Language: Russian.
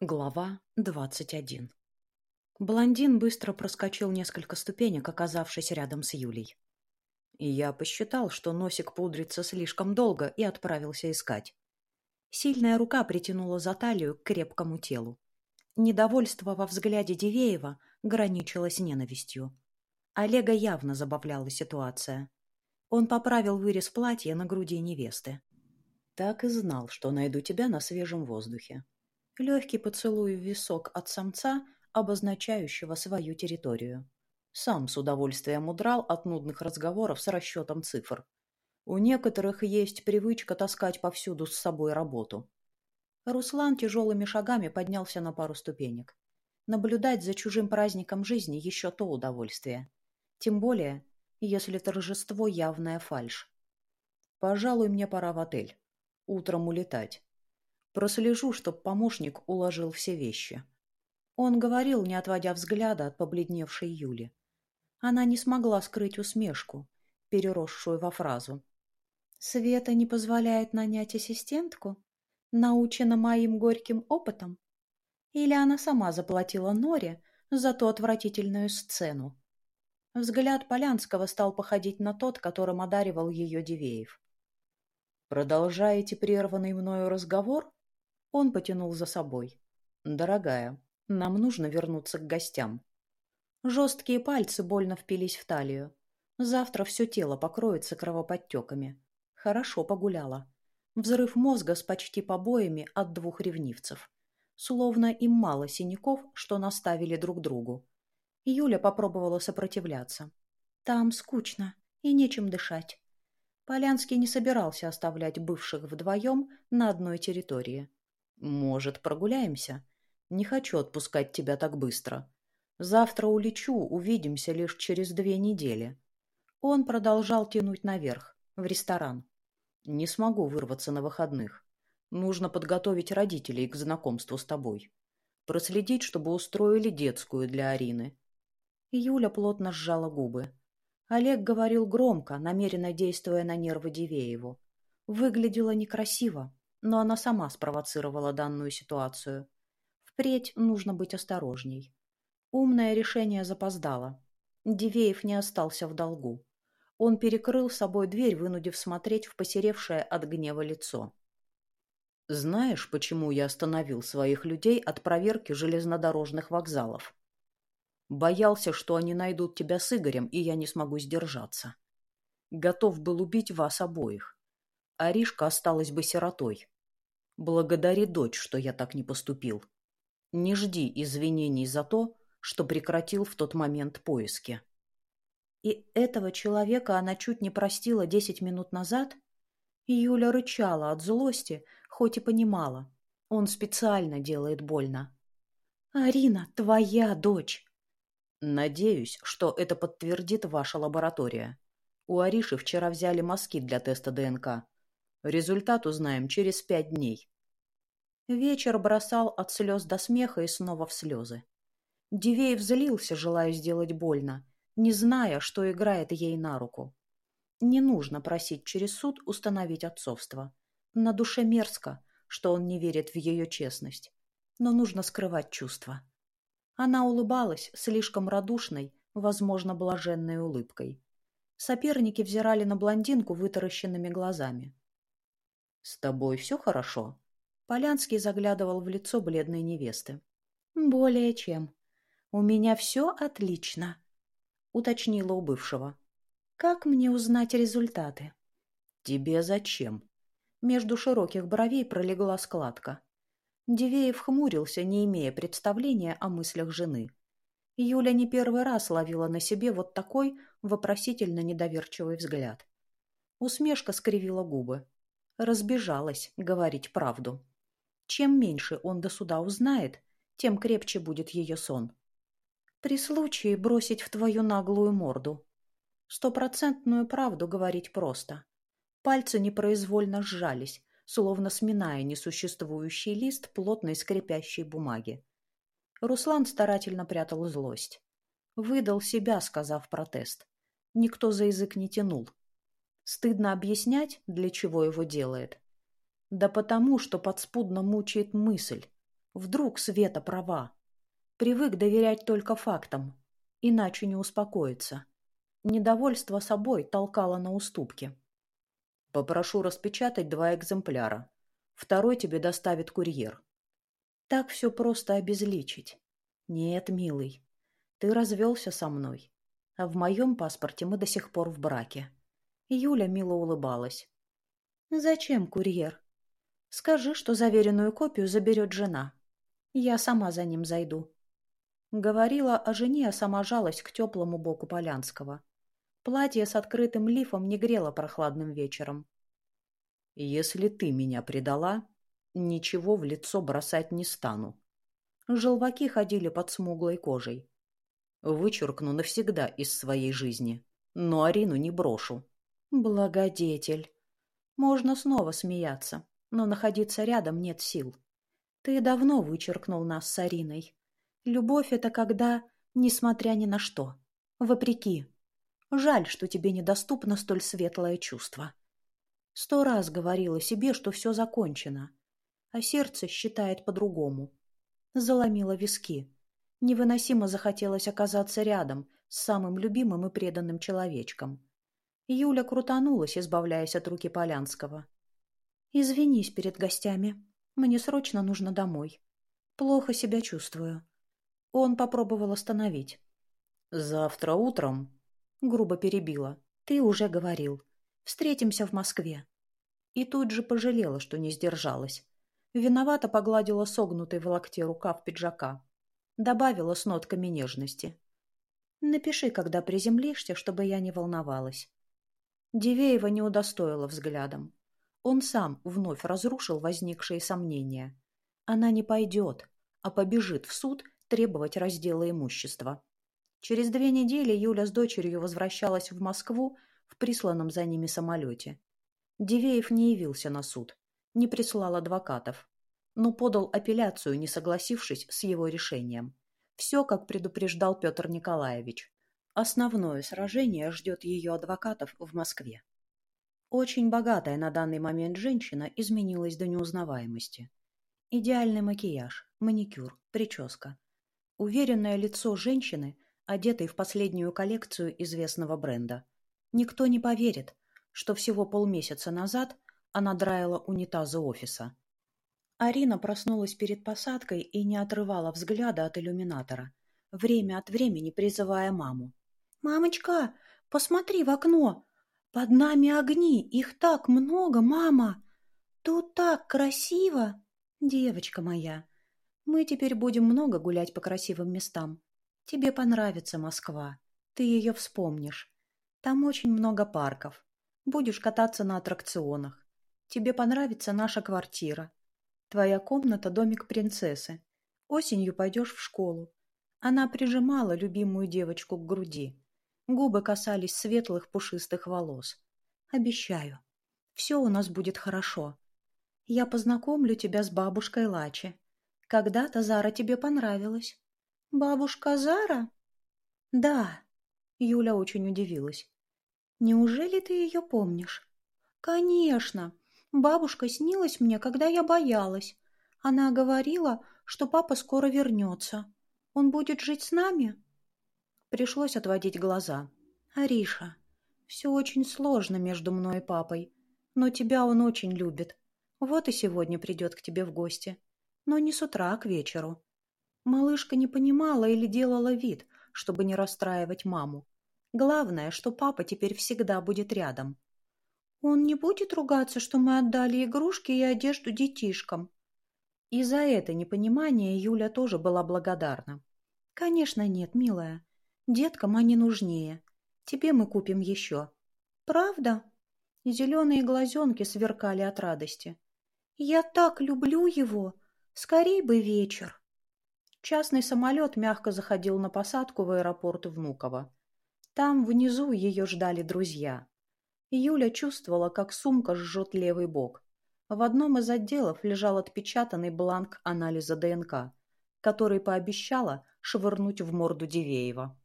Глава двадцать один Блондин быстро проскочил несколько ступенек, оказавшись рядом с Юлей. И я посчитал, что носик пудрится слишком долго, и отправился искать. Сильная рука притянула за талию к крепкому телу. Недовольство во взгляде Дивеева граничило с ненавистью. Олега явно забавляла ситуация. Он поправил вырез платья на груди невесты. «Так и знал, что найду тебя на свежем воздухе», Легкий поцелуй в висок от самца, обозначающего свою территорию. Сам с удовольствием удрал от нудных разговоров с расчетом цифр. У некоторых есть привычка таскать повсюду с собой работу. Руслан тяжелыми шагами поднялся на пару ступенек. Наблюдать за чужим праздником жизни еще то удовольствие. Тем более, если торжество явная фальшь. Пожалуй, мне пора в отель. Утром улетать. Прослежу, чтоб помощник уложил все вещи. Он говорил, не отводя взгляда от побледневшей Юли. Она не смогла скрыть усмешку, переросшую во фразу. «Света не позволяет нанять ассистентку? Научена моим горьким опытом? Или она сама заплатила Норе за ту отвратительную сцену?» Взгляд Полянского стал походить на тот, которым одаривал ее Дивеев. «Продолжаете прерванный мною разговор?» Он потянул за собой. «Дорогая, нам нужно вернуться к гостям». Жесткие пальцы больно впились в талию. Завтра все тело покроется кровоподтеками. Хорошо погуляла. Взрыв мозга с почти побоями от двух ревнивцев. Словно им мало синяков, что наставили друг другу. Юля попробовала сопротивляться. Там скучно и нечем дышать. Полянский не собирался оставлять бывших вдвоем на одной территории. «Может, прогуляемся? Не хочу отпускать тебя так быстро. Завтра улечу, увидимся лишь через две недели». Он продолжал тянуть наверх, в ресторан. «Не смогу вырваться на выходных. Нужно подготовить родителей к знакомству с тобой. Проследить, чтобы устроили детскую для Арины». Юля плотно сжала губы. Олег говорил громко, намеренно действуя на нервы Дивееву. Выглядело некрасиво, но она сама спровоцировала данную ситуацию. Впредь нужно быть осторожней. Умное решение запоздало. Дивеев не остался в долгу. Он перекрыл собой дверь, вынудив смотреть в посеревшее от гнева лицо. «Знаешь, почему я остановил своих людей от проверки железнодорожных вокзалов? Боялся, что они найдут тебя с Игорем, и я не смогу сдержаться. Готов был убить вас обоих. Аришка осталась бы сиротой. Благодари дочь, что я так не поступил. Не жди извинений за то, что прекратил в тот момент поиски. И этого человека она чуть не простила десять минут назад? Юля рычала от злости, хоть и понимала. Он специально делает больно. «Арина, твоя дочь!» «Надеюсь, что это подтвердит ваша лаборатория. У Ариши вчера взяли мазки для теста ДНК. Результат узнаем через пять дней. Вечер бросал от слез до смеха и снова в слезы. Дивеев злился, желая сделать больно, не зная, что играет ей на руку. Не нужно просить через суд установить отцовство. На душе мерзко, что он не верит в ее честность. Но нужно скрывать чувства. Она улыбалась слишком радушной, возможно, блаженной улыбкой. Соперники взирали на блондинку вытаращенными глазами. «С тобой все хорошо?» Полянский заглядывал в лицо бледной невесты. «Более чем. У меня все отлично», — уточнила у бывшего. «Как мне узнать результаты?» «Тебе зачем?» Между широких бровей пролегла складка. Дивеев хмурился, не имея представления о мыслях жены. Юля не первый раз ловила на себе вот такой вопросительно недоверчивый взгляд. Усмешка скривила губы разбежалась говорить правду. Чем меньше он до суда узнает, тем крепче будет ее сон. При случае бросить в твою наглую морду. Стопроцентную правду говорить просто. Пальцы непроизвольно сжались, словно сминая несуществующий лист плотной скрипящей бумаги. Руслан старательно прятал злость. Выдал себя, сказав протест. Никто за язык не тянул. Стыдно объяснять, для чего его делает. Да потому, что подспудно мучает мысль. Вдруг Света права. Привык доверять только фактам, иначе не успокоится. Недовольство собой толкало на уступки. Попрошу распечатать два экземпляра. Второй тебе доставит курьер. Так все просто обезличить. Нет, милый, ты развелся со мной. А в моем паспорте мы до сих пор в браке. Юля мило улыбалась. Зачем курьер? Скажи, что заверенную копию заберет жена. Я сама за ним зайду. Говорила о жене, а сама жалась к теплому боку Полянского. Платье с открытым лифом не грело прохладным вечером. «Если ты меня предала, ничего в лицо бросать не стану». Желваки ходили под смуглой кожей. Вычеркну навсегда из своей жизни, но Арину не брошу. Благодетель. Можно снова смеяться, но находиться рядом нет сил. Ты давно вычеркнул нас с Ариной. Любовь — это когда, несмотря ни на что, вопреки. Жаль, что тебе недоступно столь светлое чувство. Сто раз говорила себе, что все закончено, а сердце считает по-другому. Заломила виски. Невыносимо захотелось оказаться рядом с самым любимым и преданным человечком. Юля крутанулась, избавляясь от руки Полянского. «Извинись перед гостями. Мне срочно нужно домой. Плохо себя чувствую». Он попробовал остановить. «Завтра утром грубо перебила. «Ты уже говорил. Встретимся в Москве». И тут же пожалела, что не сдержалась. Виновато погладила согнутый в локте рукав пиджака. Добавила с нотками нежности. «Напиши, когда приземлишься, чтобы я не волновалась». Дивеева не удостоила взглядом. Он сам вновь разрушил возникшие сомнения. Она не пойдет, а побежит в суд требовать раздела имущества. Через две недели Юля с дочерью возвращалась в Москву в присланном за ними самолете. Дивеев не явился на суд, не прислал адвокатов, но подал апелляцию, не согласившись с его решением. Все, как предупреждал Петр Николаевич. Основное сражение ждет ее адвокатов в Москве. Очень богатая на данный момент женщина изменилась до неузнаваемости. Идеальный макияж, маникюр, прическа. Уверенное лицо женщины, одетой в последнюю коллекцию известного бренда. Никто не поверит, что всего полмесяца назад она драила унитазы офиса. Арина проснулась перед посадкой и не отрывала взгляда от иллюминатора, время от времени призывая маму. «Мамочка, посмотри в окно! Под нами огни, их так много, мама! Тут так красиво! Девочка моя, мы теперь будем много гулять по красивым местам. Тебе понравится Москва. Ты ее вспомнишь. Там очень много парков. Будешь кататься на аттракционах. Тебе понравится наша квартира. Твоя комната – домик принцессы. Осенью пойдешь в школу. Она прижимала любимую девочку к груди. Губы касались светлых пушистых волос. Обещаю, все у нас будет хорошо. Я познакомлю тебя с бабушкой Лачи. Когда-то Зара тебе понравилась. «Бабушка Зара?» «Да», — Юля очень удивилась. «Неужели ты ее помнишь?» «Конечно. Бабушка снилась мне, когда я боялась. Она говорила, что папа скоро вернется. Он будет жить с нами?» Пришлось отводить глаза. «Ариша, все очень сложно между мной и папой, но тебя он очень любит. Вот и сегодня придет к тебе в гости. Но не с утра, а к вечеру. Малышка не понимала или делала вид, чтобы не расстраивать маму. Главное, что папа теперь всегда будет рядом. Он не будет ругаться, что мы отдали игрушки и одежду детишкам. И за это непонимание Юля тоже была благодарна. Конечно, нет, милая. Деткам они нужнее. Тебе мы купим еще. Правда? Зеленые глазенки сверкали от радости. Я так люблю его. Скорей бы вечер. Частный самолет мягко заходил на посадку в аэропорт Внуково. Там внизу ее ждали друзья. Юля чувствовала, как сумка жжет левый бок. В одном из отделов лежал отпечатанный бланк анализа ДНК, который пообещала швырнуть в морду Дивеева.